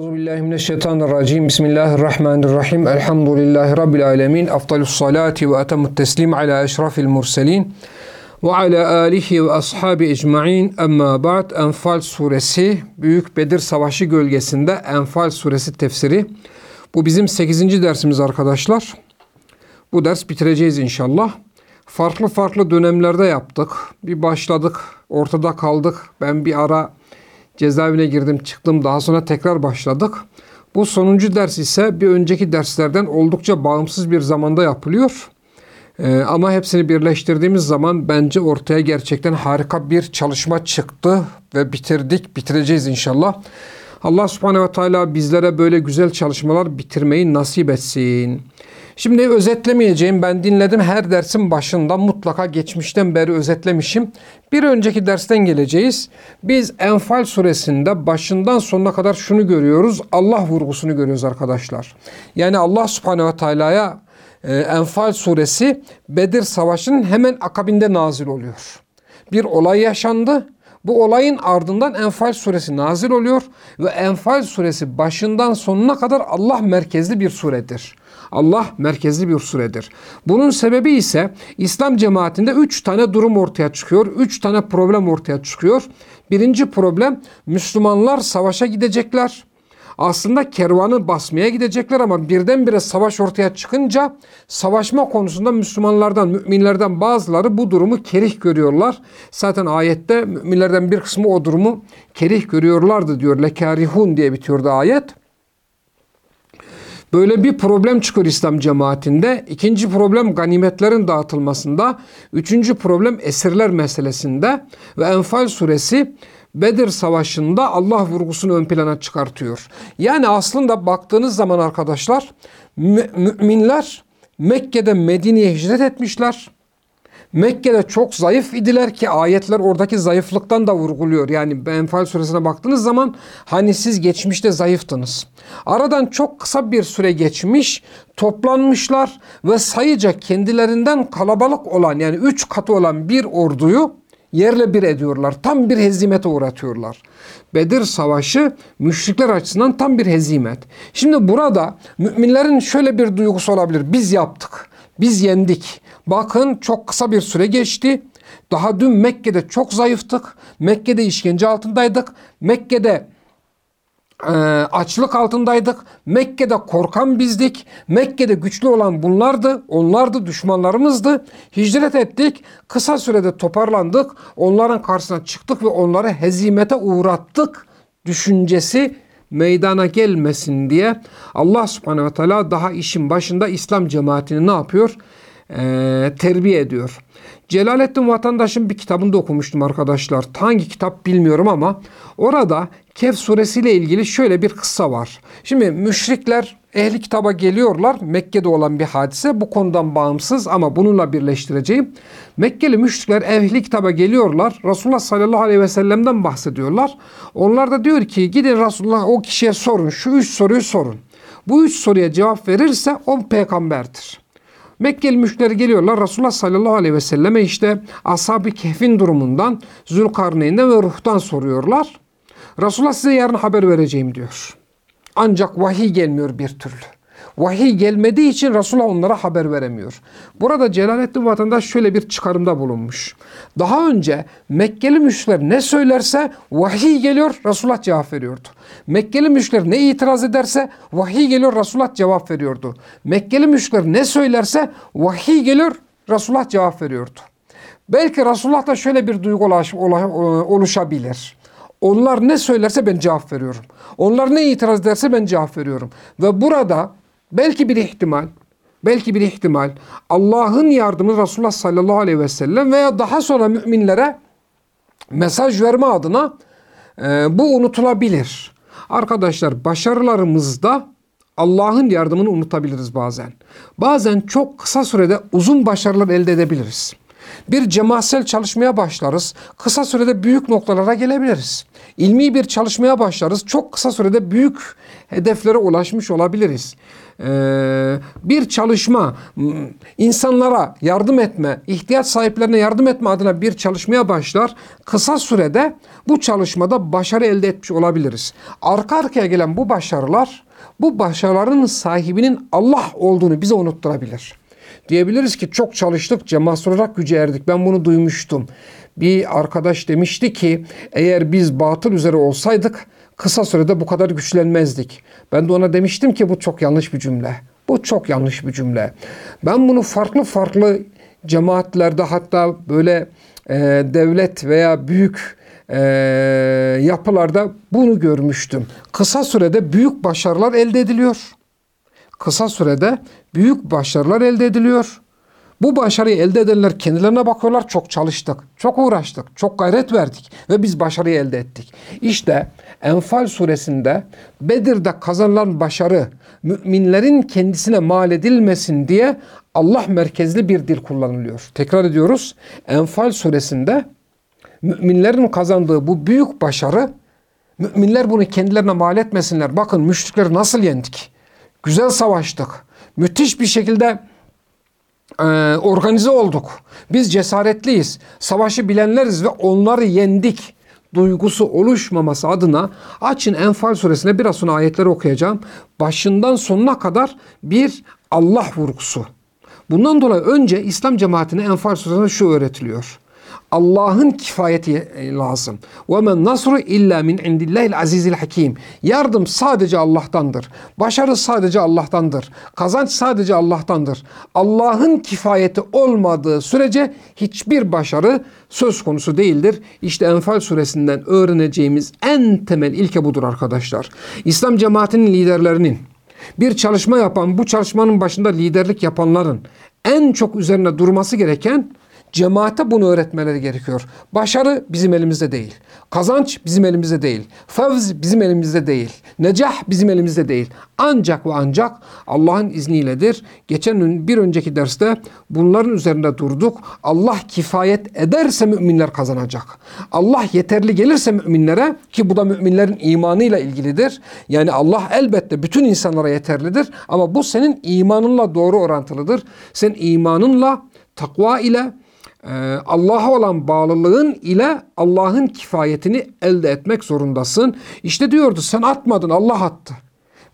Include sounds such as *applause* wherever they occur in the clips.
Euzubillahimineşşeytanirracim. Bismillahirrahmanirrahim. Elhamdülillahi Rabbil alemin. Afdalus salati ve etemut teslim ala eşrafil murselin. Ve ala alihi ve ashabi ecma'in. Emma ba'd. Enfal suresi, Büyük Bedir Savaşı gölgesinde Enfal suresi tefsiri. Bu bizim 8. dersimiz arkadaşlar. Bu ders bitireceğiz inşallah. Farklı farklı dönemlerde yaptık. Bir başladık, ortada kaldık. Ben bir ara cezaevine girdim çıktım daha sonra tekrar başladık. Bu sonuncu ders ise bir önceki derslerden oldukça bağımsız bir zamanda yapılıyor. Ee, ama hepsini birleştirdiğimiz zaman bence ortaya gerçekten harika bir çalışma çıktı ve bitirdik, bitireceğiz inşallah. Allah subhanehu ve teala bizlere böyle güzel çalışmalar bitirmeyi nasip etsin. Şimdi özetlemeyeceğim. Ben dinledim her dersin başında mutlaka geçmişten beri özetlemişim. Bir önceki dersten geleceğiz. Biz Enfal suresinde başından sonuna kadar şunu görüyoruz. Allah vurgusunu görüyoruz arkadaşlar. Yani Allah subhanehu ve teala'ya e, Enfal suresi Bedir Savaşı'nın hemen akabinde nazil oluyor. Bir olay yaşandı. Bu olayın ardından Enfal suresi nazil oluyor ve Enfal suresi başından sonuna kadar Allah merkezli bir suredir. Allah merkezli bir suredir. Bunun sebebi ise İslam cemaatinde üç tane durum ortaya çıkıyor. Üç tane problem ortaya çıkıyor. Birinci problem Müslümanlar savaşa gidecekler. Aslında kervanı basmaya gidecekler ama birdenbire savaş ortaya çıkınca savaşma konusunda Müslümanlardan, müminlerden bazıları bu durumu kerih görüyorlar. Zaten ayette müminlerden bir kısmı o durumu kerih görüyorlardı diyor. Lekarihun diye bitiyordu ayet. Böyle bir problem çıkıyor İslam cemaatinde. İkinci problem ganimetlerin dağıtılmasında. Üçüncü problem esirler meselesinde. Ve Enfal suresi Bedir Savaşı'nda Allah vurgusunu ön plana çıkartıyor. Yani aslında baktığınız zaman arkadaşlar müminler Mekke'den Medine'ye hicret etmişler. Mekke'de çok zayıf idiler ki ayetler oradaki zayıflıktan da vurguluyor. Yani Enfal suresine baktığınız zaman hani siz geçmişte zayıftınız. Aradan çok kısa bir süre geçmiş, toplanmışlar ve sayıca kendilerinden kalabalık olan yani üç katı olan bir orduyu yerle bir ediyorlar. Tam bir hezimete uğratıyorlar. Bedir Savaşı müşrikler açısından tam bir hezimet. Şimdi burada müminlerin şöyle bir duygusu olabilir. Biz yaptık. Biz yendik. Bakın çok kısa bir süre geçti. Daha dün Mekke'de çok zayıftık. Mekke'de işkence altındaydık. Mekke'de e, açlık altındaydık. Mekke'de korkan bizdik. Mekke'de güçlü olan bunlardı. Onlardı, düşmanlarımızdı. Hicret ettik. Kısa sürede toparlandık. Onların karşısına çıktık ve onları hezimete uğrattık düşüncesi meydana gelmesin diye Allah subhanehu ve teala daha işin başında İslam cemaatini ne yapıyor? Ee, terbiye ediyor. Celalettin Vatandaş'ın bir kitabında okumuştum arkadaşlar. Hangi kitap bilmiyorum ama orada Kehf suresiyle ilgili şöyle bir kıssa var. Şimdi müşrikler ehli kitaba geliyorlar. Mekke'de olan bir hadise. Bu konudan bağımsız ama bununla birleştireceğim. Mekkeli müşrikler ehli kitaba geliyorlar. Resulullah sallallahu aleyhi ve sellem'den bahsediyorlar. Onlar da diyor ki gidin Resulullah o kişiye sorun. Şu üç soruyu sorun. Bu üç soruya cevap verirse o peygamberdir. Mekkeli müşrileri geliyorlar Resulullah sallallahu aleyhi ve selleme işte ashab-ı kehfin durumundan, Zülkarneyn'den ve ruhtan soruyorlar. Resulullah size yarın haber vereceğim diyor. Ancak vahiy gelmiyor bir türlü. Vahiy gelmediği için Resulullah onlara haber veremiyor. Burada Celalettin vatandaş şöyle bir çıkarımda bulunmuş. Daha önce Mekkeli müşrikler ne söylerse vahiy geliyor Resulullah cevap veriyordu. Mekkeli müşrikler ne itiraz ederse vahiy geliyor Resulullah cevap veriyordu. Mekkeli müşrikler ne söylerse vahiy geliyor Resulullah cevap veriyordu. Belki Resulullah da şöyle bir duygu oluşabilir. Onlar ne söylerse ben cevap veriyorum. Onlar ne itiraz ederse ben cevap veriyorum. Ve burada belki bir ihtimal, belki bir ihtimal Allah'ın yardımı Resulullah sallallahu aleyhi ve sellem veya daha sonra müminlere mesaj verme adına e, bu unutulabilir. Arkadaşlar başarılarımızda Allah'ın yardımını unutabiliriz bazen. Bazen çok kısa sürede uzun başarılar elde edebiliriz. Bir cemaatsel çalışmaya başlarız. Kısa sürede büyük noktalara gelebiliriz. İlmi bir çalışmaya başlarız. Çok kısa sürede büyük hedeflere ulaşmış olabiliriz. Ee, bir çalışma, insanlara yardım etme, ihtiyaç sahiplerine yardım etme adına bir çalışmaya başlar. Kısa sürede bu çalışmada başarı elde etmiş olabiliriz. Arka arkaya gelen bu başarılar, bu başarıların sahibinin Allah olduğunu bize unutturabilir. Diyebiliriz ki çok çalıştık, cemaat olarak güce erdik. Ben bunu duymuştum. Bir arkadaş demişti ki eğer biz batıl üzere olsaydık kısa sürede bu kadar güçlenmezdik. Ben de ona demiştim ki bu çok yanlış bir cümle. Bu çok yanlış bir cümle. Ben bunu farklı farklı cemaatlerde hatta böyle e, devlet veya büyük e, yapılarda bunu görmüştüm. Kısa sürede büyük başarılar elde ediliyor. Kısa sürede büyük başarılar elde ediliyor. Bu başarıyı elde edenler kendilerine bakıyorlar. Çok çalıştık, çok uğraştık, çok gayret verdik ve biz başarıyı elde ettik. İşte Enfal suresinde Bedir'de kazanılan başarı müminlerin kendisine mal edilmesin diye Allah merkezli bir dil kullanılıyor. Tekrar ediyoruz. Enfal suresinde müminlerin kazandığı bu büyük başarı müminler bunu kendilerine mal etmesinler. Bakın müşrikleri nasıl yendik? Güzel savaştık. Müthiş bir şekilde e, organize olduk. Biz cesaretliyiz. Savaşı bilenleriz ve onları yendik duygusu oluşmaması adına açın Enfal suresine biraz sonra ayetleri okuyacağım. Başından sonuna kadar bir Allah vurgusu. Bundan dolayı önce İslam cemaatine Enfal suresinde şu öğretiliyor. Allah'ın kifayeti e, lazım. Men nasru illa min indillahil azizil hakim. Yardım sadece Allah'tandır. Başarı sadece Allah'tandır. Kazanç sadece Allah'tandır. Allah'ın kifayeti olmadığı sürece hiçbir başarı söz konusu değildir. İşte Enfal suresinden öğreneceğimiz en temel ilke budur arkadaşlar. İslam cemaatinin liderlerinin bir çalışma yapan, bu çalışmanın başında liderlik yapanların en çok üzerine durması gereken Cemaate bunu öğretmeleri gerekiyor. Başarı bizim elimizde değil. Kazanç bizim elimizde değil. Fevz bizim elimizde değil. Necah bizim elimizde değil. Ancak ve ancak Allah'ın izniyledir. Geçen bir önceki derste bunların üzerinde durduk. Allah kifayet ederse müminler kazanacak. Allah yeterli gelirse müminlere ki bu da müminlerin imanıyla ilgilidir. Yani Allah elbette bütün insanlara yeterlidir ama bu senin imanınla doğru orantılıdır. Sen imanınla, takva ile Allah'a olan bağlılığın ile Allah'ın kifayetini elde etmek zorundasın. İşte diyordu sen atmadın Allah attı.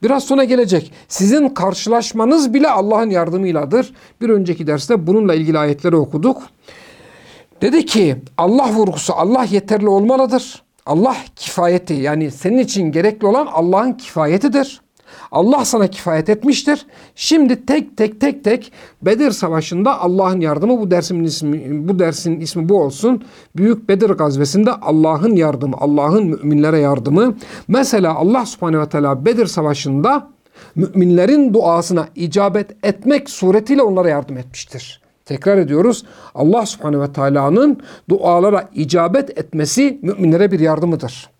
Biraz sonra gelecek. Sizin karşılaşmanız bile Allah'ın yardımıyladır. Bir önceki derste bununla ilgili ayetleri okuduk. Dedi ki Allah vurgusu Allah yeterli olmalıdır. Allah kifayeti yani senin için gerekli olan Allah'ın kifayetidir. Allah sana kifayet etmiştir. Şimdi tek tek tek tek Bedir Savaşı'nda Allah'ın yardımı bu dersin ismi bu dersin ismi bu olsun. Büyük Bedir gazvesinde Allah'ın yardımı, Allah'ın müminlere yardımı. Mesela Allah Subhanahu ve Teala Bedir Savaşı'nda müminlerin duasına icabet etmek suretiyle onlara yardım etmiştir. Tekrar ediyoruz. Allah Subhanahu ve Teala'nın dualara icabet etmesi müminlere bir yardımıdır.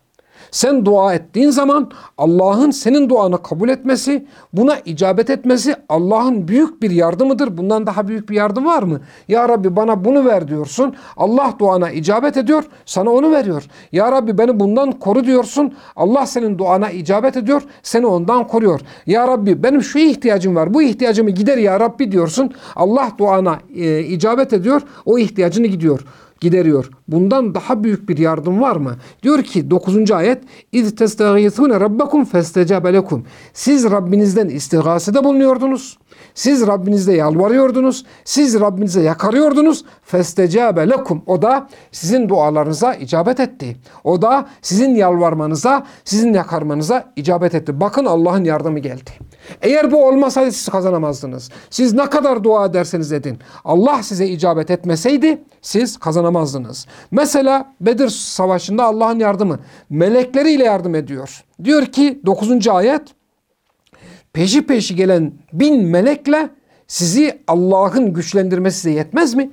Sen dua ettiğin zaman Allah'ın senin duanı kabul etmesi, buna icabet etmesi Allah'ın büyük bir yardımıdır. Bundan daha büyük bir yardım var mı? Ya Rabbi bana bunu ver diyorsun. Allah duana icabet ediyor, sana onu veriyor. Ya Rabbi beni bundan koru diyorsun. Allah senin duana icabet ediyor, seni ondan koruyor. Ya Rabbi benim şu ihtiyacım var. Bu ihtiyacımı gider ya Rabbi diyorsun. Allah duana e, icabet ediyor, o ihtiyacını gidiyor gideriyor. Bundan daha büyük bir yardım var mı? Diyor ki 9. ayet İz testagîthûne rabbakum festecabe lekum. Siz Rabbinizden istigasede bulunuyordunuz. Siz Rabbinizde yalvarıyordunuz. Siz Rabbinize yakarıyordunuz. Festecabe lekum. O da sizin dualarınıza icabet etti. O da sizin yalvarmanıza, sizin yakarmanıza icabet etti. Bakın Allah'ın yardımı geldi. Eğer bu olmasaydı siz kazanamazdınız. Siz ne kadar dua ederseniz edin. Allah size icabet etmeseydi siz kazanamazdınız. Mesela Bedir Savaşı'nda Allah'ın yardımı melekleriyle yardım ediyor. Diyor ki 9. ayet peşi peşi gelen bin melekle sizi Allah'ın güçlendirmesi size yetmez mi?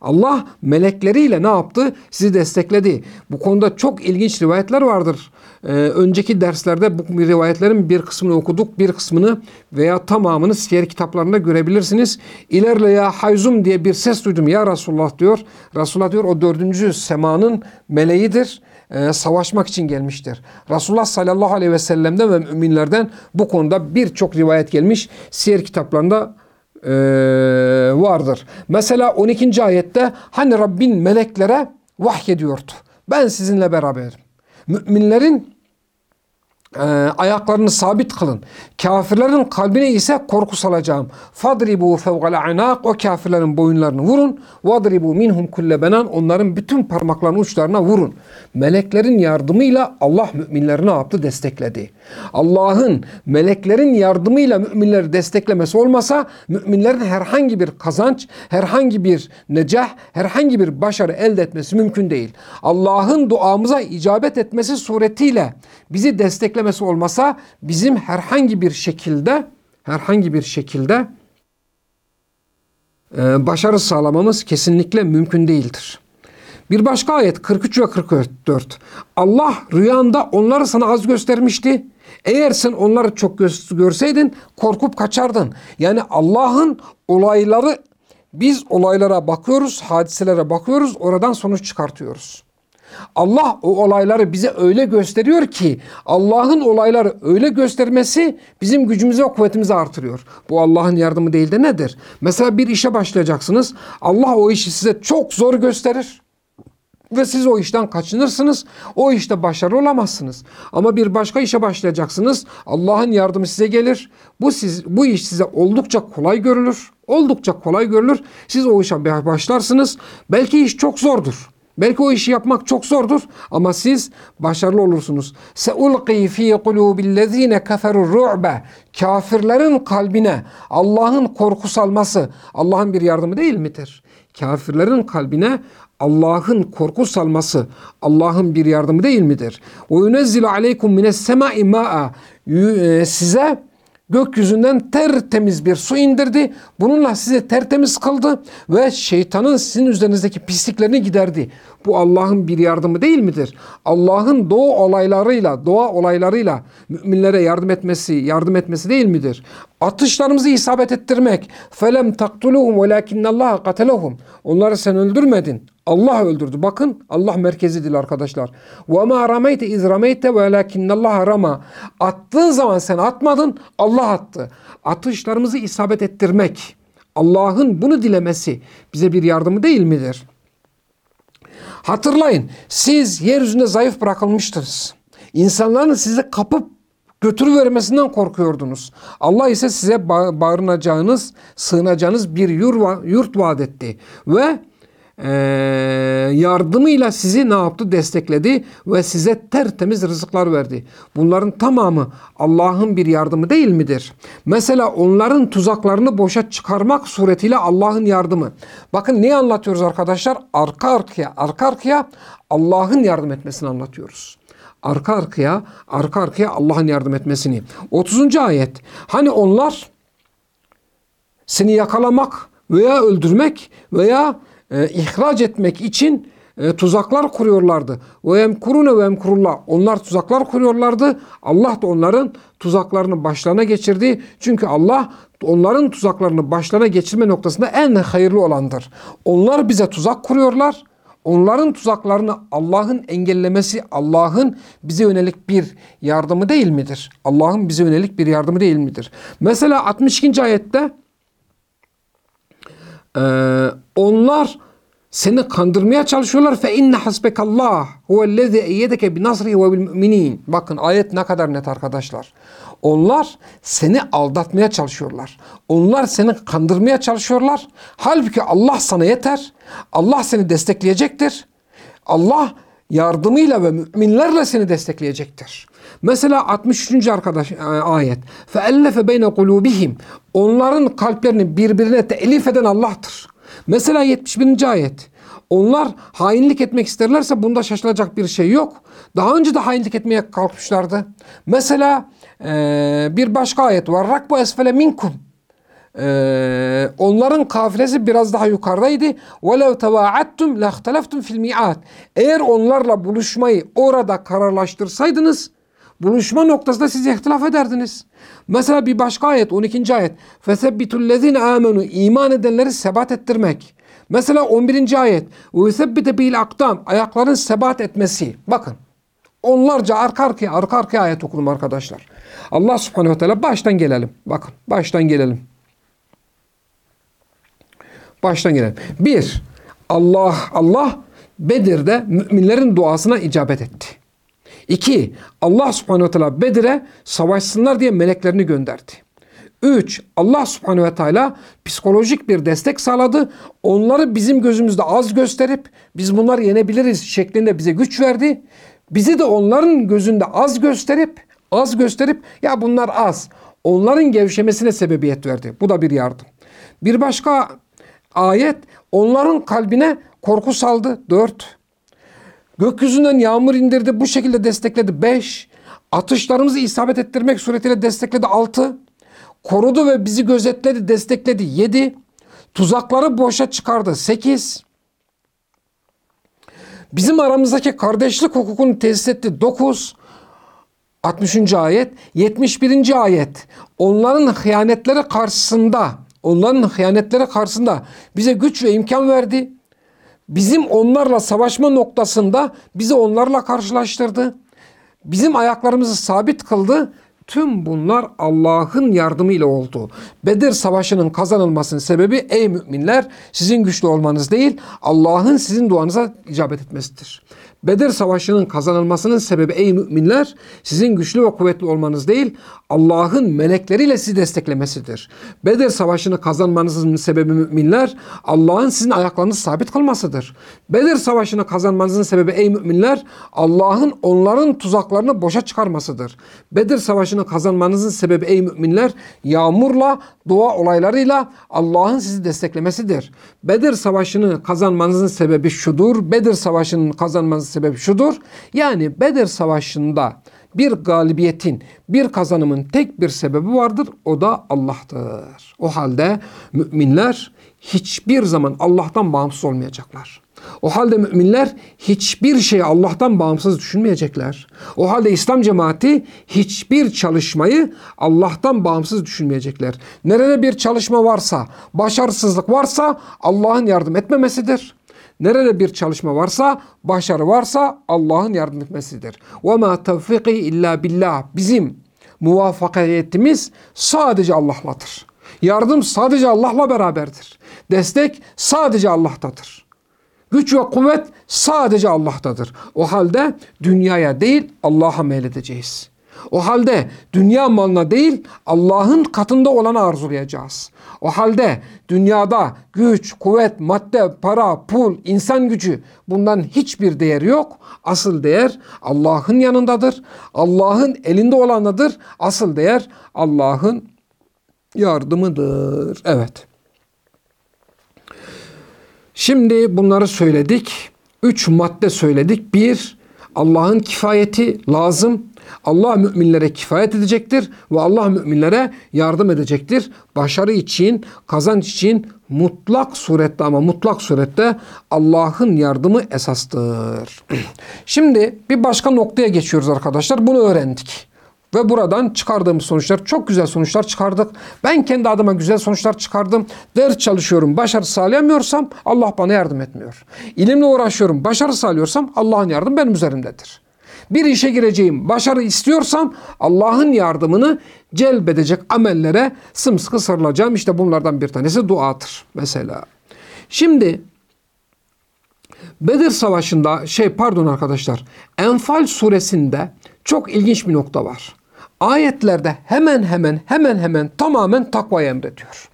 Allah melekleriyle ne yaptı? Sizi destekledi. Bu konuda çok ilginç rivayetler vardır. Ee, önceki derslerde bu rivayetlerin bir kısmını okuduk, bir kısmını veya tamamını siyer kitaplarında görebilirsiniz. İlerle ya Hayzum diye bir ses duydum ya Resulullah diyor. Resulullah diyor o dördüncü semanın meleğidir e, savaşmak için gelmiştir. Resulullah sallallahu aleyhi ve sellem'den ve müminlerden bu konuda birçok rivayet gelmiş. Siyer kitaplarında e, vardır. Mesela 12. ayette hani Rabbin meleklere vahyediyordu. Ben sizinle beraberim. Müminlerin e, ayaklarını sabit kılın. Kafirlerin kalbine ise korku salacağım. Fadribu fevgal anak o kafirlerin boyunlarını vurun. Vadribu minhum kulle benan onların bütün parmaklarının uçlarına vurun. Meleklerin yardımıyla Allah müminleri ne yaptı? Destekledi. Allah'ın meleklerin yardımıyla müminleri desteklemesi olmasa müminlerin herhangi bir kazanç, herhangi bir necah, herhangi bir başarı elde etmesi mümkün değil. Allah'ın duamıza icabet etmesi suretiyle bizi desteklemesi olmasa bizim herhangi bir şekilde herhangi bir şekilde e, başarı sağlamamız kesinlikle mümkün değildir. Bir başka ayet 43 ve 44. Allah rüyanda onları sana az göstermişti. Eğer sen onları çok görseydin korkup kaçardın. Yani Allah'ın olayları biz olaylara bakıyoruz, hadiselere bakıyoruz, oradan sonuç çıkartıyoruz. Allah o olayları bize öyle gösteriyor ki Allah'ın olayları öyle göstermesi bizim gücümüzü ve kuvvetimizi artırıyor. Bu Allah'ın yardımı değil de nedir? Mesela bir işe başlayacaksınız. Allah o işi size çok zor gösterir ve siz o işten kaçınırsınız. O işte başarılı olamazsınız. Ama bir başka işe başlayacaksınız. Allah'ın yardımı size gelir. Bu siz bu iş size oldukça kolay görülür. Oldukça kolay görülür. Siz o işe başlarsınız. Belki iş çok zordur. Belki o işi yapmak çok zordur ama siz başarılı olursunuz. Seulqi fi kulubillezine keferur ru'be. Kafirlerin kalbine Allah'ın korku salması Allah'ın bir yardımı değil midir? Kafirlerin kalbine Allah'ın korku salması Allah'ın bir yardımı değil midir? Ve yunezzilu aleykum mines semai ma'a. E, size gökyüzünden tertemiz bir su indirdi. Bununla sizi tertemiz kıldı ve şeytanın sizin üzerinizdeki pisliklerini giderdi. Bu Allah'ın bir yardımı değil midir? Allah'ın doğa olaylarıyla, doğa olaylarıyla müminlere yardım etmesi, yardım etmesi değil midir? Atışlarımızı isabet ettirmek. Felem taktuluhum velakinnallaha katelehum. Onları sen öldürmedin. Allah öldürdü. Bakın Allah merkezidir arkadaşlar. Ve ma rameyte iz rameyte velakinnallaha rama. Attığın zaman sen atmadın. Allah attı. Atışlarımızı isabet ettirmek. Allah'ın bunu dilemesi bize bir yardımı değil midir? Hatırlayın siz yeryüzünde zayıf bırakılmıştınız. İnsanların sizi kapıp götürüvermesinden korkuyordunuz. Allah ise size bağırınacağınız, sığınacağınız bir yurt vaat etti. Ve e, yardımıyla sizi ne yaptı? Destekledi ve size tertemiz rızıklar verdi. Bunların tamamı Allah'ın bir yardımı değil midir? Mesela onların tuzaklarını boşa çıkarmak suretiyle Allah'ın yardımı. Bakın ne anlatıyoruz arkadaşlar? Arka arkaya, arka arkaya Allah'ın yardım etmesini anlatıyoruz arka arkaya arka arkaya Allah'ın yardım etmesini. 30. ayet. Hani onlar seni yakalamak veya öldürmek veya e, ihraç etmek için e, tuzaklar kuruyorlardı. Ve emkurune ve emkurullah. Onlar tuzaklar kuruyorlardı. Allah da onların tuzaklarını başlarına geçirdi. Çünkü Allah onların tuzaklarını başlarına geçirme noktasında en hayırlı olandır. Onlar bize tuzak kuruyorlar. Onların tuzaklarını Allah'ın engellemesi Allah'ın bize yönelik bir yardımı değil midir? Allah'ın bize yönelik bir yardımı değil midir? Mesela 62. ayette onlar seni kandırmaya çalışıyorlar fe inne hasbekallah huvellezî eyyedeke bi nasrihi ve bil müminin. Bakın ayet ne kadar net arkadaşlar. Onlar seni aldatmaya çalışıyorlar. Onlar seni kandırmaya çalışıyorlar. Halbuki Allah sana yeter. Allah seni destekleyecektir. Allah yardımıyla ve müminlerle seni destekleyecektir. Mesela 63. arkadaş e, ayet. Feellefe beyne kulubihim. Onların kalplerini birbirine telif eden Allah'tır. Mesela 71. ayet. Onlar hainlik etmek isterlerse bunda şaşılacak bir şey yok. Daha önce de hainlik etmeye kalkmışlardı. Mesela e, bir başka ayet var. Rakbu esfele minkum. Ee, onların kafilesi biraz daha yukarıdaydı. وَلَوْ تَوَاعَدْتُمْ لَاخْتَلَفْتُمْ فِي الْمِعَادِ Eğer onlarla buluşmayı orada kararlaştırsaydınız buluşma noktasında siz ihtilaf ederdiniz. Mesela bir başka ayet 12. ayet فَثَبِّتُ الَّذ۪ينَ آمَنُوا iman edenleri sebat ettirmek. Mesela 11. ayet. وَيُثَبِّتَ bil akdam Ayakların sebat etmesi. Bakın. Onlarca arka arkaya arka arkaya ayet okudum arkadaşlar. Allah subhanehu ve teala baştan gelelim. Bakın baştan gelelim. Baştan gelelim. Bir, Allah Allah Bedir'de müminlerin duasına icabet etti. İki, Allah subhanehu ve teala Bedir'e savaşsınlar diye meleklerini gönderdi. Üç, Allah subhanehu ve teala psikolojik bir destek sağladı. Onları bizim gözümüzde az gösterip biz bunları yenebiliriz şeklinde bize güç verdi. Bizi de onların gözünde az gösterip az gösterip ya bunlar az. Onların gevşemesine sebebiyet verdi. Bu da bir yardım. Bir başka ayet onların kalbine korku saldı. Dört. Gökyüzünden yağmur indirdi. Bu şekilde destekledi. Beş. Atışlarımızı isabet ettirmek suretiyle destekledi. Altı. Korudu ve bizi gözetledi, destekledi. Yedi. Tuzakları boşa çıkardı. Sekiz. Bizim aramızdaki kardeşlik hukukunu tesis etti. Dokuz. 60. ayet, 71. ayet. Onların hıyanetleri karşısında, onların hıyanetleri karşısında bize güç ve imkan verdi. Bizim onlarla savaşma noktasında bizi onlarla karşılaştırdı. Bizim ayaklarımızı sabit kıldı. Tüm bunlar Allah'ın yardımıyla oldu. Bedir Savaşı'nın kazanılmasının sebebi ey müminler sizin güçlü olmanız değil Allah'ın sizin duanıza icabet etmesidir. Bedir Savaşı'nın kazanılmasının sebebi ey müminler sizin güçlü ve kuvvetli olmanız değil Allah'ın melekleriyle sizi desteklemesidir. Bedir Savaşı'nı kazanmanızın sebebi müminler Allah'ın sizin ayaklarınızı sabit kılmasıdır. Bedir Savaşı'nı kazanmanızın sebebi ey müminler Allah'ın onların tuzaklarını boşa çıkarmasıdır. Bedir Savaşı'nı kazanmanızın sebebi ey müminler yağmurla, dua olaylarıyla Allah'ın sizi desteklemesidir. Bedir Savaşı'nı kazanmanızın sebebi şudur. Bedir Savaşı'nın kazanmanızın sebebi şudur. Yani Bedir Savaşı'nda bir galibiyetin, bir kazanımın tek bir sebebi vardır. O da Allah'tır. O halde müminler hiçbir zaman Allah'tan bağımsız olmayacaklar. O halde müminler hiçbir şeyi Allah'tan bağımsız düşünmeyecekler. O halde İslam cemaati hiçbir çalışmayı Allah'tan bağımsız düşünmeyecekler. Nerede bir çalışma varsa, başarısızlık varsa Allah'ın yardım etmemesidir. Nerede bir çalışma varsa, başarı varsa Allah'ın yardım etmesidir. وَمَا تَوْفِقِ illa billah. Bizim muvaffakiyetimiz sadece Allah'ladır. Yardım sadece Allah'la beraberdir. Destek sadece Allah'tadır. Güç ve kuvvet sadece Allah'tadır. O halde dünyaya değil Allah'a meyledeceğiz. O halde dünya malına değil Allah'ın katında olanı arzulayacağız. O halde dünyada güç, kuvvet, madde, para, pul, insan gücü bundan hiçbir değeri yok. Asıl değer Allah'ın yanındadır. Allah'ın elinde olanıdır. Asıl değer Allah'ın yardımıdır. Evet. Şimdi bunları söyledik. Üç madde söyledik. Bir, Allah'ın kifayeti lazım. Allah müminlere kifayet edecektir ve Allah müminlere yardım edecektir. Başarı için, kazanç için mutlak surette ama mutlak surette Allah'ın yardımı esastır. *clears throat* Şimdi bir başka noktaya geçiyoruz arkadaşlar. Bunu öğrendik. Ve buradan çıkardığımız sonuçlar çok güzel sonuçlar çıkardık. Ben kendi adıma güzel sonuçlar çıkardım. Ders çalışıyorum, başarı sağlayamıyorsam Allah bana yardım etmiyor. İlimle uğraşıyorum, başarı sağlıyorsam Allah'ın yardımı benim üzerimdedir. Bir işe gireceğim, başarı istiyorsam Allah'ın yardımını celbedecek amellere sımsıkı sarılacağım. İşte bunlardan bir tanesi duadır mesela. Şimdi Bedir Savaşı'nda şey pardon arkadaşlar Enfal suresinde çok ilginç bir nokta var. Ayetlerde hemen hemen hemen hemen tamamen takvayı emrediyor.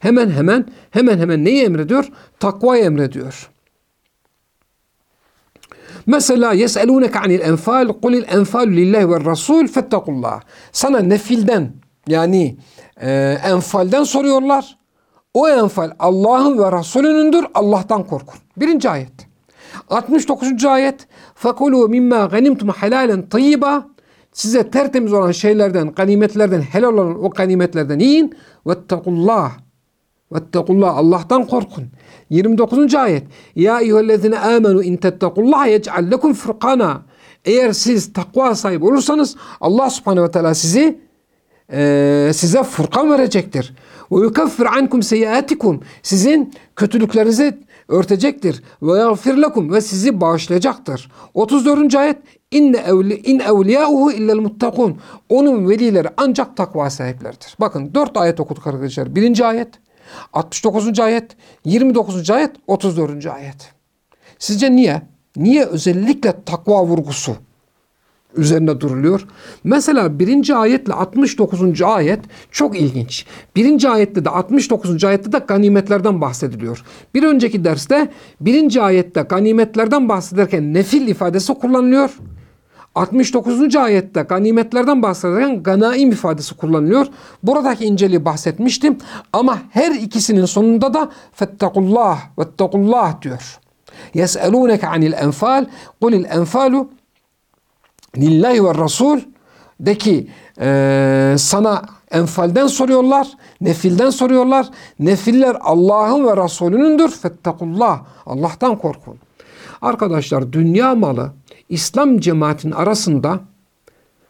Hemen hemen hemen hemen neyi emrediyor? Takvayı emrediyor. Mesela yeselûneke anil enfal kulil enfalu lillahi ve rasul fettakullah. Sana nefilden yani e, enfalden soruyorlar. O enfal Allah'ın ve Resulünündür. Allah'tan korkun. Birinci ayet. 69. ayet. Fakulu mimma ganimtum halalen tayyiba. Size tertemiz olan şeylerden, ganimetlerden, helal olan o ganimetlerden yiyin. Vettekullah. Vettekullah. Allah'tan korkun. 29. ayet. Ya eyyühellezine amenu in tettekullah yec'al lekum furkana. Eğer siz takva sahibi olursanız Allah subhanehu ve teala sizi e, size furkan verecektir. Ve yukeffir ankum seyyiatikum. Sizin kötülüklerinizi örtecektir. Ve yagfir lekum ve sizi bağışlayacaktır. 34. ayet İnne evli in evliyauhu illel muttakun. Onun velileri ancak takva sahipleridir. Bakın 4 ayet okuduk arkadaşlar. 1. ayet, 69. ayet, 29. ayet, 34. ayet. Sizce niye? Niye özellikle takva vurgusu üzerinde duruluyor? Mesela birinci ayetle 69. ayet çok ilginç. Birinci ayette de 69. ayette de ganimetlerden bahsediliyor. Bir önceki derste birinci ayette ganimetlerden bahsederken nefil ifadesi kullanılıyor. 69. ayette ganimetlerden bahsederken ganaim ifadesi kullanılıyor. Buradaki inceliği bahsetmiştim ama her ikisinin sonunda da fettekullah vettekullah diyor. Yes'elûneke anil enfal kulil enfalu lillahi ve rasul de ki e, sana enfalden soruyorlar, nefilden soruyorlar. Nefiller Allah'ın ve Resulünündür. Fettekullah. Allah'tan korkun. Arkadaşlar dünya malı İslam cemaatin arasında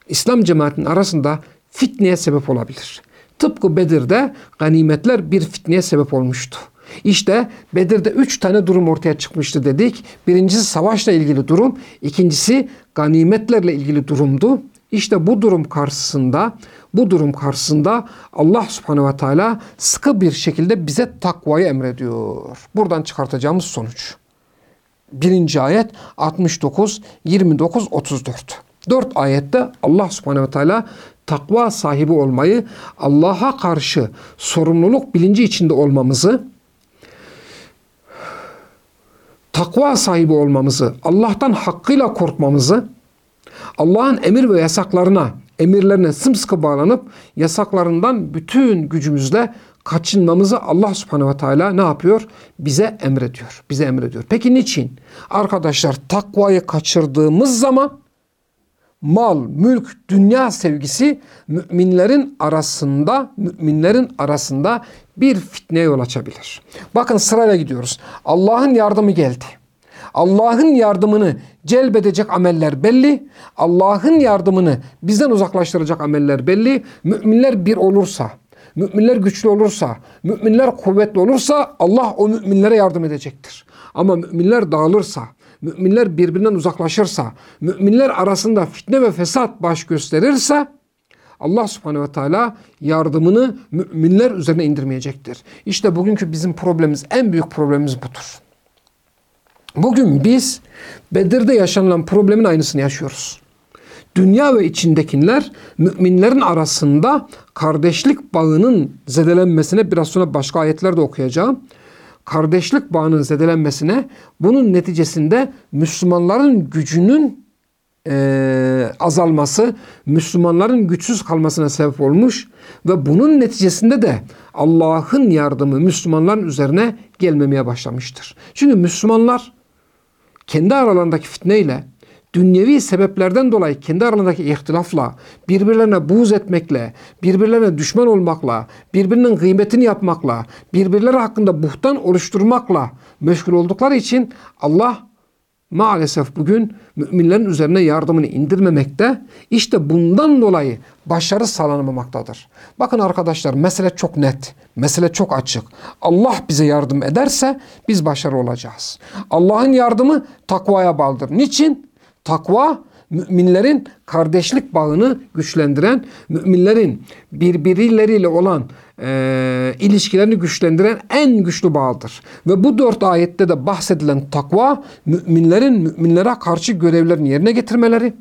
İslam cemaatin arasında fitneye sebep olabilir. Tıpkı Bedir'de ganimetler bir fitneye sebep olmuştu. İşte Bedir'de üç tane durum ortaya çıkmıştı dedik. Birincisi savaşla ilgili durum, ikincisi ganimetlerle ilgili durumdu. İşte bu durum karşısında, bu durum karşısında Allah subhanehu ve teala sıkı bir şekilde bize takvayı emrediyor. Buradan çıkartacağımız sonuç. Birinci ayet 69, 29, 34. Dört ayette Allah subhanehu ve teala takva sahibi olmayı, Allah'a karşı sorumluluk bilinci içinde olmamızı, takva sahibi olmamızı, Allah'tan hakkıyla korkmamızı, Allah'ın emir ve yasaklarına, emirlerine sımsıkı bağlanıp yasaklarından bütün gücümüzle kaçınmamızı Allah subhanehu ve teala ne yapıyor? Bize emrediyor. Bize emrediyor. Peki niçin? Arkadaşlar takvayı kaçırdığımız zaman mal, mülk, dünya sevgisi müminlerin arasında müminlerin arasında bir fitneye yol açabilir. Bakın sırayla gidiyoruz. Allah'ın yardımı geldi. Allah'ın yardımını celbedecek ameller belli. Allah'ın yardımını bizden uzaklaştıracak ameller belli. Müminler bir olursa, müminler güçlü olursa, müminler kuvvetli olursa Allah o müminlere yardım edecektir. Ama müminler dağılırsa, müminler birbirinden uzaklaşırsa, müminler arasında fitne ve fesat baş gösterirse Allah subhanehu ve teala yardımını müminler üzerine indirmeyecektir. İşte bugünkü bizim problemimiz, en büyük problemimiz budur. Bugün biz Bedir'de yaşanılan problemin aynısını yaşıyoruz. Dünya ve içindekiler müminlerin arasında kardeşlik bağının zedelenmesine biraz sonra başka ayetlerde okuyacağım kardeşlik bağının zedelenmesine bunun neticesinde Müslümanların gücünün e, azalması, Müslümanların güçsüz kalmasına sebep olmuş ve bunun neticesinde de Allah'ın yardımı Müslümanların üzerine gelmemeye başlamıştır. Çünkü Müslümanlar kendi aralarındaki fitneyle dünyevi sebeplerden dolayı kendi aralarındaki ihtilafla, birbirlerine buğz etmekle, birbirlerine düşman olmakla, birbirinin kıymetini yapmakla, birbirleri hakkında buhtan oluşturmakla meşgul oldukları için Allah maalesef bugün müminlerin üzerine yardımını indirmemekte. İşte bundan dolayı başarı sağlanamamaktadır. Bakın arkadaşlar mesele çok net. Mesele çok açık. Allah bize yardım ederse biz başarı olacağız. Allah'ın yardımı takvaya bağlıdır. Niçin? Takva müminlerin kardeşlik bağını güçlendiren, müminlerin birbirleriyle olan e, ilişkilerini güçlendiren en güçlü bağdır. Ve bu dört ayette de bahsedilen takva müminlerin müminlere karşı görevlerini yerine getirmeleri,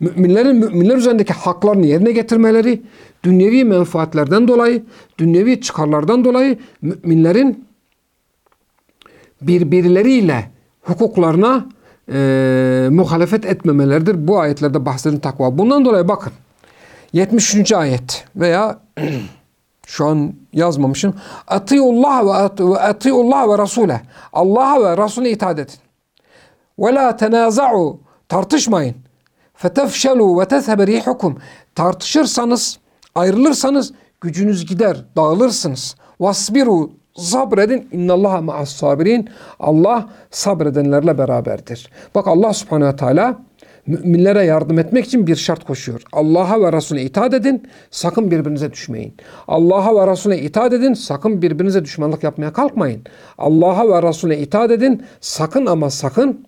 müminlerin müminler üzerindeki haklarını yerine getirmeleri, dünyevi menfaatlerden dolayı, dünyevi çıkarlardan dolayı müminlerin birbirleriyle hukuklarına e, muhalefet etmemelerdir. Bu ayetlerde bahsedilen takva. Bundan dolayı bakın 73. ayet veya *clears throat* şu an yazmamışım. Atiyullah ve atiyullah ve Rasule. Allah'a ve Resulüne itaat edin. Ve la tenaza'u tartışmayın. Fetefşelu ve tezhebe rihukum. Tartışırsanız, ayrılırsanız gücünüz gider, dağılırsınız. Vasbiru Sabredin. İnnallaha ma'as sabirin. Allah sabredenlerle beraberdir. Bak Allah subhanehu teala müminlere yardım etmek için bir şart koşuyor. Allah'a ve Resulüne itaat edin, sakın birbirinize düşmeyin. Allah'a ve Resulüne itaat edin, sakın birbirinize düşmanlık yapmaya kalkmayın. Allah'a ve Resulüne itaat edin, sakın ama sakın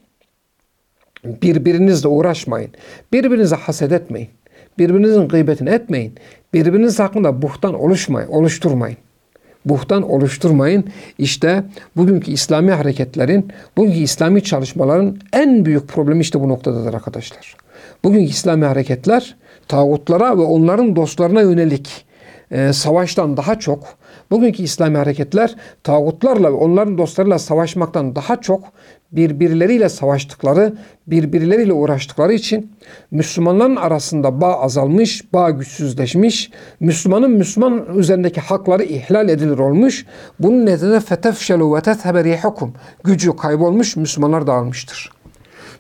birbirinizle uğraşmayın. Birbirinize haset etmeyin. Birbirinizin gıybetini etmeyin. Birbiriniz hakkında buhtan oluşmayın, oluşturmayın buhtan oluşturmayın. İşte bugünkü İslami hareketlerin, bugünkü İslami çalışmaların en büyük problemi işte bu noktadadır arkadaşlar. Bugünkü İslami hareketler tağutlara ve onların dostlarına yönelik e, savaştan daha çok, bugünkü İslami hareketler tağutlarla ve onların dostlarıyla savaşmaktan daha çok birbirleriyle savaştıkları, birbirleriyle uğraştıkları için Müslümanların arasında bağ azalmış, bağ güçsüzleşmiş, Müslümanın Müslüman üzerindeki hakları ihlal edilir olmuş. Bunun nedeni fetefşelu ve tethebe rihukum. Gücü kaybolmuş, Müslümanlar dağılmıştır.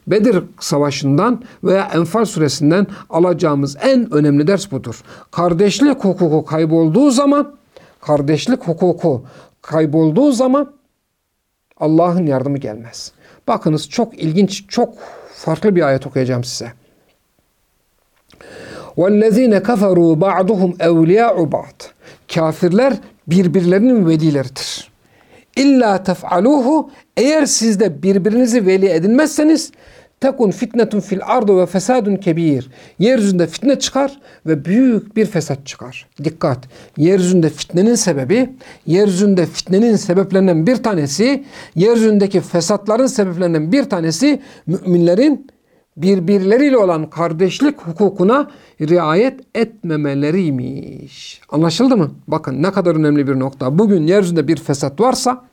Bedir Savaşı'ndan veya Enfal suresinden alacağımız en önemli ders budur. Kardeşlik hukuku kaybolduğu zaman, kardeşlik hukuku kaybolduğu zaman Allah'ın yardımı gelmez. Bakınız çok ilginç, çok farklı bir ayet okuyacağım size. وَالَّذ۪ينَ كَفَرُوا بَعْضُهُمْ اَوْلِيَاءُ بَعْضٍ Kafirler birbirlerinin velileridir. İlla tef'aluhu eğer siz de birbirinizi veli edinmezseniz tekun fitnetun fil ardu ve fesadun kebir. Yeryüzünde fitne çıkar ve büyük bir fesat çıkar. Dikkat! Yeryüzünde fitnenin sebebi, yeryüzünde fitnenin sebeplerinden bir tanesi, yeryüzündeki fesatların sebeplerinden bir tanesi müminlerin birbirleriyle olan kardeşlik hukukuna riayet etmemeleriymiş. Anlaşıldı mı? Bakın ne kadar önemli bir nokta. Bugün yeryüzünde bir fesat varsa,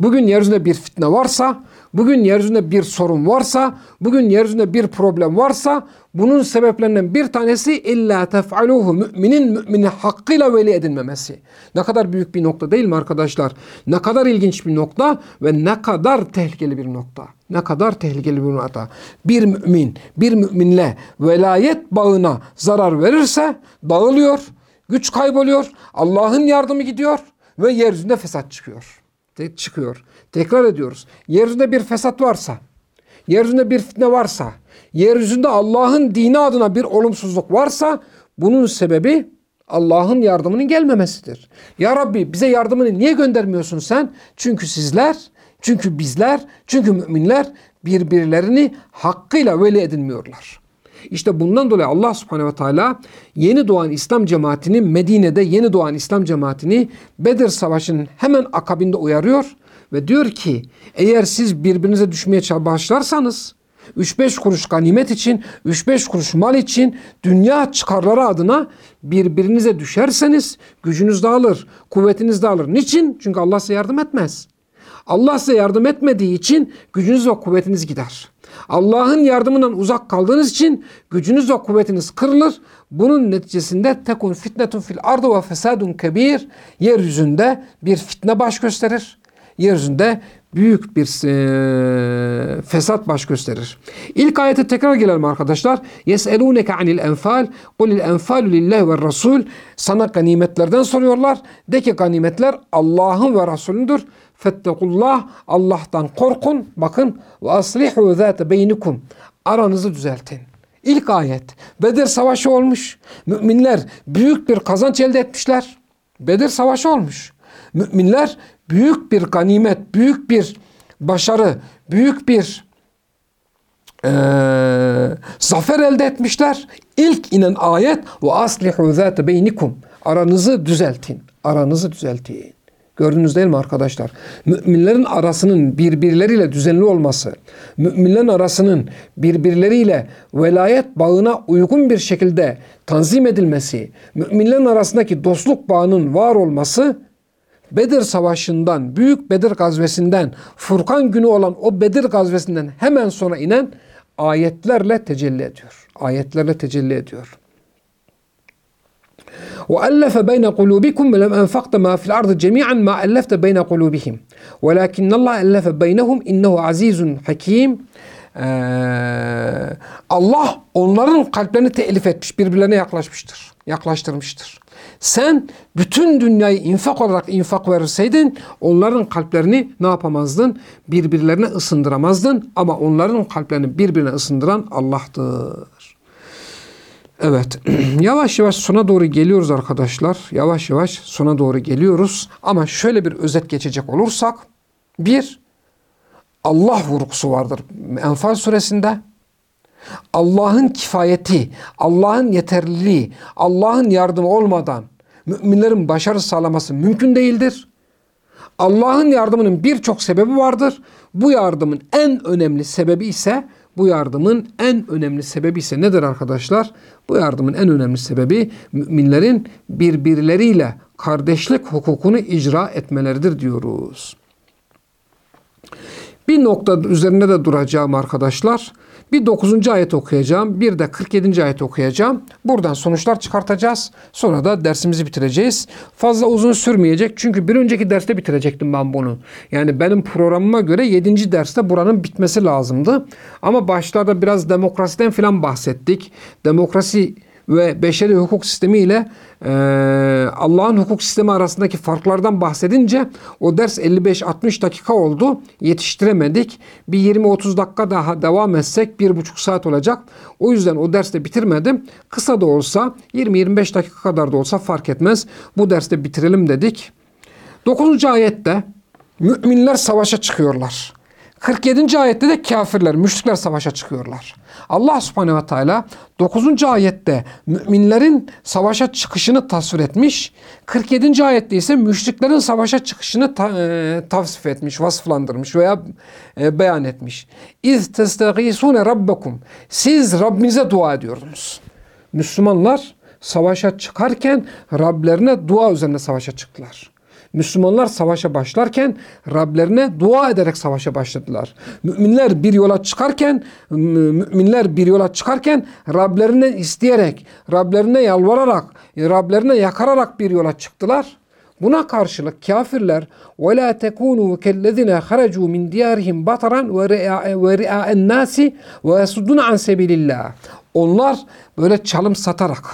bugün yeryüzünde bir fitne varsa, bugün yeryüzünde bir sorun varsa, bugün yeryüzünde bir problem varsa bunun sebeplerinden bir tanesi illa tef'aluhu müminin mümini hakkıyla veli edinmemesi. Ne kadar büyük bir nokta değil mi arkadaşlar? Ne kadar ilginç bir nokta ve ne kadar tehlikeli bir nokta. Ne kadar tehlikeli bir nokta. Bir mümin, bir müminle velayet bağına zarar verirse dağılıyor, güç kayboluyor, Allah'ın yardımı gidiyor ve yeryüzünde fesat çıkıyor. Çıkıyor. Tekrar ediyoruz. Yeryüzünde bir fesat varsa, yeryüzünde bir fitne varsa, yeryüzünde Allah'ın dini adına bir olumsuzluk varsa bunun sebebi Allah'ın yardımının gelmemesidir. Ya Rabbi bize yardımını niye göndermiyorsun sen? Çünkü sizler, çünkü bizler, çünkü müminler birbirlerini hakkıyla veli edinmiyorlar. İşte bundan dolayı Allah subhanehu ve teala yeni doğan İslam cemaatini Medine'de yeni doğan İslam cemaatini Bedir Savaşı'nın hemen akabinde uyarıyor ve diyor ki eğer siz birbirinize düşmeye başlarsanız 3-5 kuruş ganimet için, 3-5 kuruş mal için, dünya çıkarları adına birbirinize düşerseniz gücünüz dağılır, kuvvetiniz dağılır. Niçin? Çünkü Allah size yardım etmez. Allah size yardım etmediği için gücünüz ve kuvvetiniz gider. Allah'ın yardımından uzak kaldığınız için gücünüz ve kuvvetiniz kırılır. Bunun neticesinde tekun fitnetun fil ardı ve fesadun kebir yeryüzünde bir fitne baş gösterir. Yeryüzünde büyük bir e, fesat baş gösterir. İlk ayete tekrar gelelim arkadaşlar. Yes'elûneke anil enfal. Kulil enfalu lillahi ve rasul. Sana ganimetlerden soruyorlar. De ki ganimetler Allah'ın ve Resulündür. Fettekullah. Allah'tan korkun. Bakın. Ve aslihu zâte beynikum. Aranızı düzeltin. İlk ayet. Bedir savaşı olmuş. Müminler büyük bir kazanç elde etmişler. Bedir savaşı olmuş. Müminler büyük bir ganimet, büyük bir başarı, büyük bir e, zafer elde etmişler. İlk inen ayet ve aslihu zâte beynikum. Aranızı düzeltin. Aranızı düzeltin. Gördünüz değil mi arkadaşlar? Müminlerin arasının birbirleriyle düzenli olması, müminlerin arasının birbirleriyle velayet bağına uygun bir şekilde tanzim edilmesi, müminlerin arasındaki dostluk bağının var olması Bedir Savaşı'ndan, Büyük Bedir Gazvesi'nden, Furkan günü olan o Bedir Gazvesi'nden hemen sonra inen ayetlerle tecelli ediyor. Ayetlerle tecelli ediyor. وألف بين قلوبكم لم أنفقت ما في الأرض جميعا ما ألفت بين قلوبهم ولكن الله ألف بينهم إنه عزيز حكيم Allah onların kalplerini telif etmiş, birbirlerine yaklaşmıştır, yaklaştırmıştır. Sen bütün dünyayı infak olarak infak verirseydin onların kalplerini ne yapamazdın? Birbirlerine ısındıramazdın ama onların kalplerini birbirine ısındıran Allah'tır. Evet, *clears throat* yavaş yavaş sona doğru geliyoruz arkadaşlar. Yavaş yavaş sona doğru geliyoruz. Ama şöyle bir özet geçecek olursak, bir, Allah vurgusu vardır Enfal suresinde. Allah'ın kifayeti, Allah'ın yeterliliği, Allah'ın yardımı olmadan müminlerin başarı sağlaması mümkün değildir. Allah'ın yardımının birçok sebebi vardır. Bu yardımın en önemli sebebi ise bu yardımın en önemli sebebi ise nedir arkadaşlar? Bu yardımın en önemli sebebi müminlerin birbirleriyle kardeşlik hukukunu icra etmeleridir diyoruz. Bir nokta üzerinde de duracağım arkadaşlar. Bir 9. ayet okuyacağım. Bir de 47. ayet okuyacağım. Buradan sonuçlar çıkartacağız. Sonra da dersimizi bitireceğiz. Fazla uzun sürmeyecek. Çünkü bir önceki derste bitirecektim ben bunu. Yani benim programıma göre 7. derste buranın bitmesi lazımdı. Ama başlarda biraz demokrasiden falan bahsettik. Demokrasi ve beşeri hukuk sistemi ile e, Allah'ın hukuk sistemi arasındaki farklardan bahsedince o ders 55-60 dakika oldu. Yetiştiremedik. Bir 20-30 dakika daha devam etsek bir buçuk saat olacak. O yüzden o derste bitirmedim. Kısa da olsa 20-25 dakika kadar da olsa fark etmez. Bu derste bitirelim dedik. 9. ayette müminler savaşa çıkıyorlar. 47. ayette de kafirler, müşrikler savaşa çıkıyorlar. Allah subhanehu ve teala 9. ayette müminlerin savaşa çıkışını tasvir etmiş. 47. ayette ise müşriklerin savaşa çıkışını ta, e, tavsif etmiş, vasıflandırmış veya e, beyan etmiş. İz testagîsûne rabbekum. Siz Rabbinize dua ediyordunuz. Müslümanlar savaşa çıkarken Rablerine dua üzerine savaşa çıktılar. Müslümanlar savaşa başlarken Rablerine dua ederek savaşa başladılar. Müminler bir yola çıkarken müminler bir yola çıkarken Rablerine isteyerek, Rablerine yalvararak, Rablerine yakararak bir yola çıktılar. Buna karşılık kafirler وَلَا تَكُونُوا كَالَّذِينَ خَرَجُوا مِنْ دِيَارِهِمْ بَطَرًا وَرِئَاءَ النَّاسِ وَيَسُدُّونَ عَنْ سَبِيلِ اللّٰهِ Onlar böyle çalım satarak,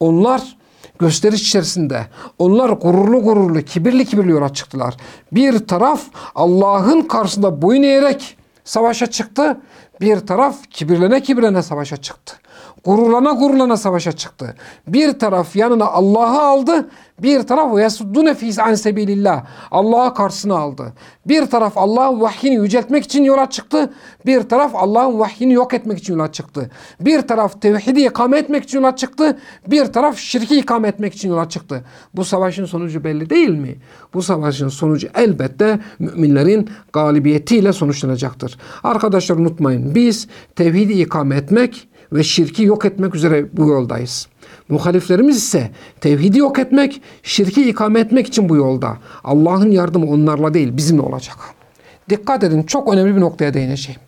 onlar gösteriş içerisinde. Onlar gururlu gururlu, kibirli kibirli yola çıktılar. Bir taraf Allah'ın karşısında boyun eğerek savaşa çıktı. Bir taraf kibirlene kibirlene savaşa çıktı. Gururlana gururlana savaşa çıktı. Bir taraf yanına Allah'ı aldı. Bir taraf yasuddune fi an sebilillah. Allah'a karşısına aldı. Bir taraf Allah'ın vahyini yüceltmek için yola çıktı. Bir taraf Allah'ın vahyini yok etmek için yola çıktı. Bir taraf tevhidi ikame etmek için yola çıktı. Bir taraf şirki ikame etmek için yola çıktı. Bu savaşın sonucu belli değil mi? Bu savaşın sonucu elbette müminlerin galibiyetiyle sonuçlanacaktır. Arkadaşlar unutmayın biz tevhidi ikame etmek ve şirki yok etmek üzere bu yoldayız. Muhaliflerimiz ise tevhidi yok etmek, şirki ikame etmek için bu yolda. Allah'ın yardımı onlarla değil bizimle olacak. Dikkat edin çok önemli bir noktaya değineceğim.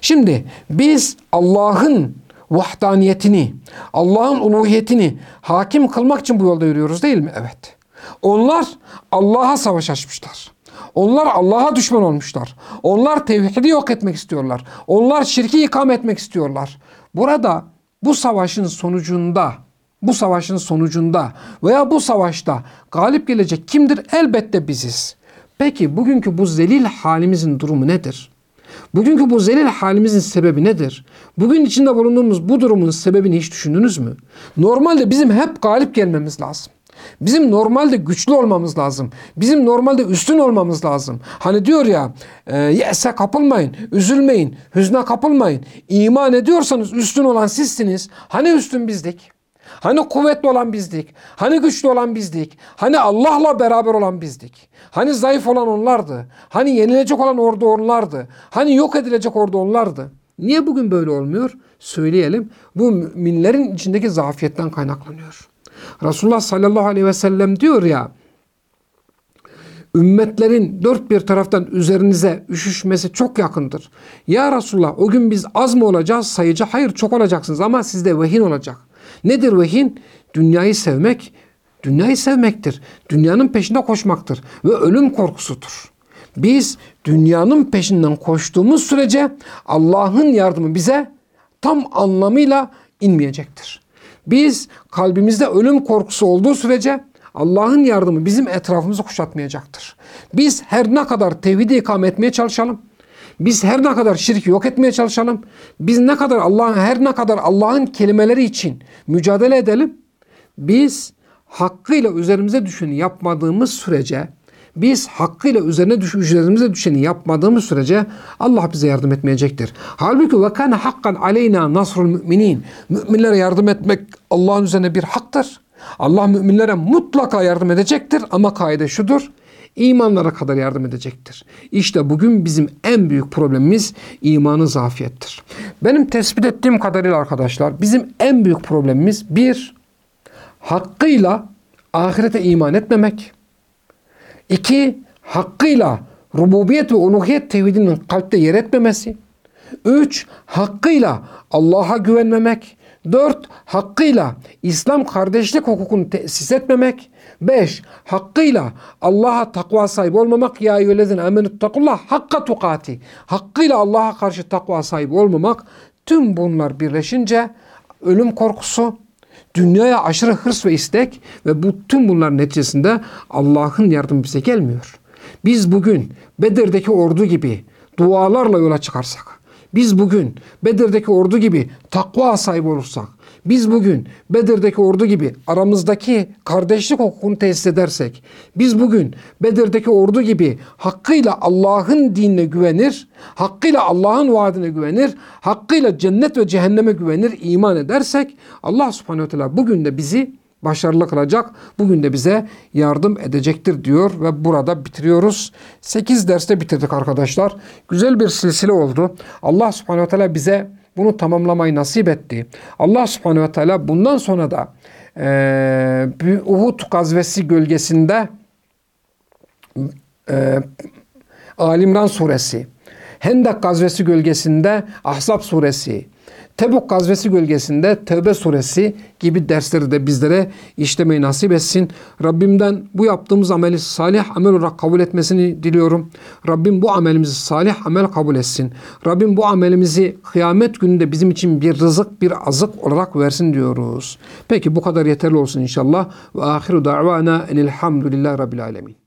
Şimdi biz Allah'ın vahdaniyetini, Allah'ın uluhiyetini hakim kılmak için bu yolda yürüyoruz değil mi? Evet. Onlar Allah'a savaş açmışlar. Onlar Allah'a düşman olmuşlar. Onlar tevhidi yok etmek istiyorlar. Onlar şirki ikame etmek istiyorlar. Burada bu savaşın sonucunda bu savaşın sonucunda veya bu savaşta galip gelecek kimdir? Elbette biziz. Peki bugünkü bu zelil halimizin durumu nedir? Bugünkü bu zelil halimizin sebebi nedir? Bugün içinde bulunduğumuz bu durumun sebebini hiç düşündünüz mü? Normalde bizim hep galip gelmemiz lazım. Bizim normalde güçlü olmamız lazım. Bizim normalde üstün olmamız lazım. Hani diyor ya e, yese kapılmayın, üzülmeyin, hüzne kapılmayın. İman ediyorsanız üstün olan sizsiniz. Hani üstün bizdik? Hani kuvvetli olan bizdik? Hani güçlü olan bizdik? Hani Allah'la beraber olan bizdik? Hani zayıf olan onlardı? Hani yenilecek olan orada onlardı? Hani yok edilecek orada onlardı? Niye bugün böyle olmuyor? Söyleyelim. Bu müminlerin içindeki zafiyetten kaynaklanıyor. Resulullah sallallahu aleyhi ve sellem diyor ya ümmetlerin dört bir taraftan üzerinize üşüşmesi çok yakındır. Ya Resulullah o gün biz az mı olacağız sayıcı? Hayır çok olacaksınız ama sizde vehin olacak. Nedir vehin? Dünyayı sevmek, dünyayı sevmektir. Dünyanın peşinde koşmaktır ve ölüm korkusudur. Biz dünyanın peşinden koştuğumuz sürece Allah'ın yardımı bize tam anlamıyla inmeyecektir. Biz kalbimizde ölüm korkusu olduğu sürece Allah'ın yardımı bizim etrafımızı kuşatmayacaktır. Biz her ne kadar tevhidi ikame etmeye çalışalım. Biz her ne kadar şirki yok etmeye çalışalım. Biz ne kadar Allah'ın her ne kadar Allah'ın kelimeleri için mücadele edelim. Biz hakkıyla üzerimize düşeni yapmadığımız sürece biz hakkıyla üzerine düş, üzerimize düşeni yapmadığımız sürece Allah bize yardım etmeyecektir. Halbuki ve kana hakkan aleyna nasrul müminin. Müminlere yardım etmek Allah'ın üzerine bir haktır. Allah müminlere mutlaka yardım edecektir ama kaide şudur. İmanlara kadar yardım edecektir. İşte bugün bizim en büyük problemimiz imanı zafiyettir. Benim tespit ettiğim kadarıyla arkadaşlar bizim en büyük problemimiz bir, hakkıyla ahirete iman etmemek. İki, hakkıyla rububiyet ve uluhiyet tevhidinin kalpte yer etmemesi. Üç, hakkıyla Allah'a güvenmemek. Dört, hakkıyla İslam kardeşlik hukukunu tesis etmemek. Beş, hakkıyla Allah'a takva sahibi olmamak. Ya eyyühellezine amenüttakullah hakka tukati. Hakkıyla Allah'a karşı takva sahibi olmamak. Tüm bunlar birleşince ölüm korkusu, dünyaya aşırı hırs ve istek ve bu tüm bunların neticesinde Allah'ın yardımı bize gelmiyor. Biz bugün Bedir'deki ordu gibi dualarla yola çıkarsak, biz bugün Bedir'deki ordu gibi takva sahibi olursak, biz bugün Bedir'deki ordu gibi aramızdaki kardeşlik hukukunu tesis edersek, biz bugün Bedir'deki ordu gibi hakkıyla Allah'ın dinine güvenir, hakkıyla Allah'ın vaadine güvenir, hakkıyla cennet ve cehenneme güvenir, iman edersek Allah subhanehu ve teala bugün de bizi başarılı kılacak. Bugün de bize yardım edecektir diyor ve burada bitiriyoruz. 8 derste bitirdik arkadaşlar. Güzel bir silsile oldu. Allah subhanehu ve teala bize bunu tamamlamayı nasip etti. Allah subhanehu ve teala bundan sonra da e, Uhud gazvesi gölgesinde e, Alimran suresi, Hendek gazvesi gölgesinde Ahzab suresi, Tebuk gazvesi gölgesinde Tevbe suresi gibi dersleri de bizlere işlemeyi nasip etsin. Rabbimden bu yaptığımız ameli salih amel olarak kabul etmesini diliyorum. Rabbim bu amelimizi salih amel kabul etsin. Rabbim bu amelimizi kıyamet gününde bizim için bir rızık, bir azık olarak versin diyoruz. Peki bu kadar yeterli olsun inşallah. Ve ahiru da'vana enilhamdülillahi rabbil alemin.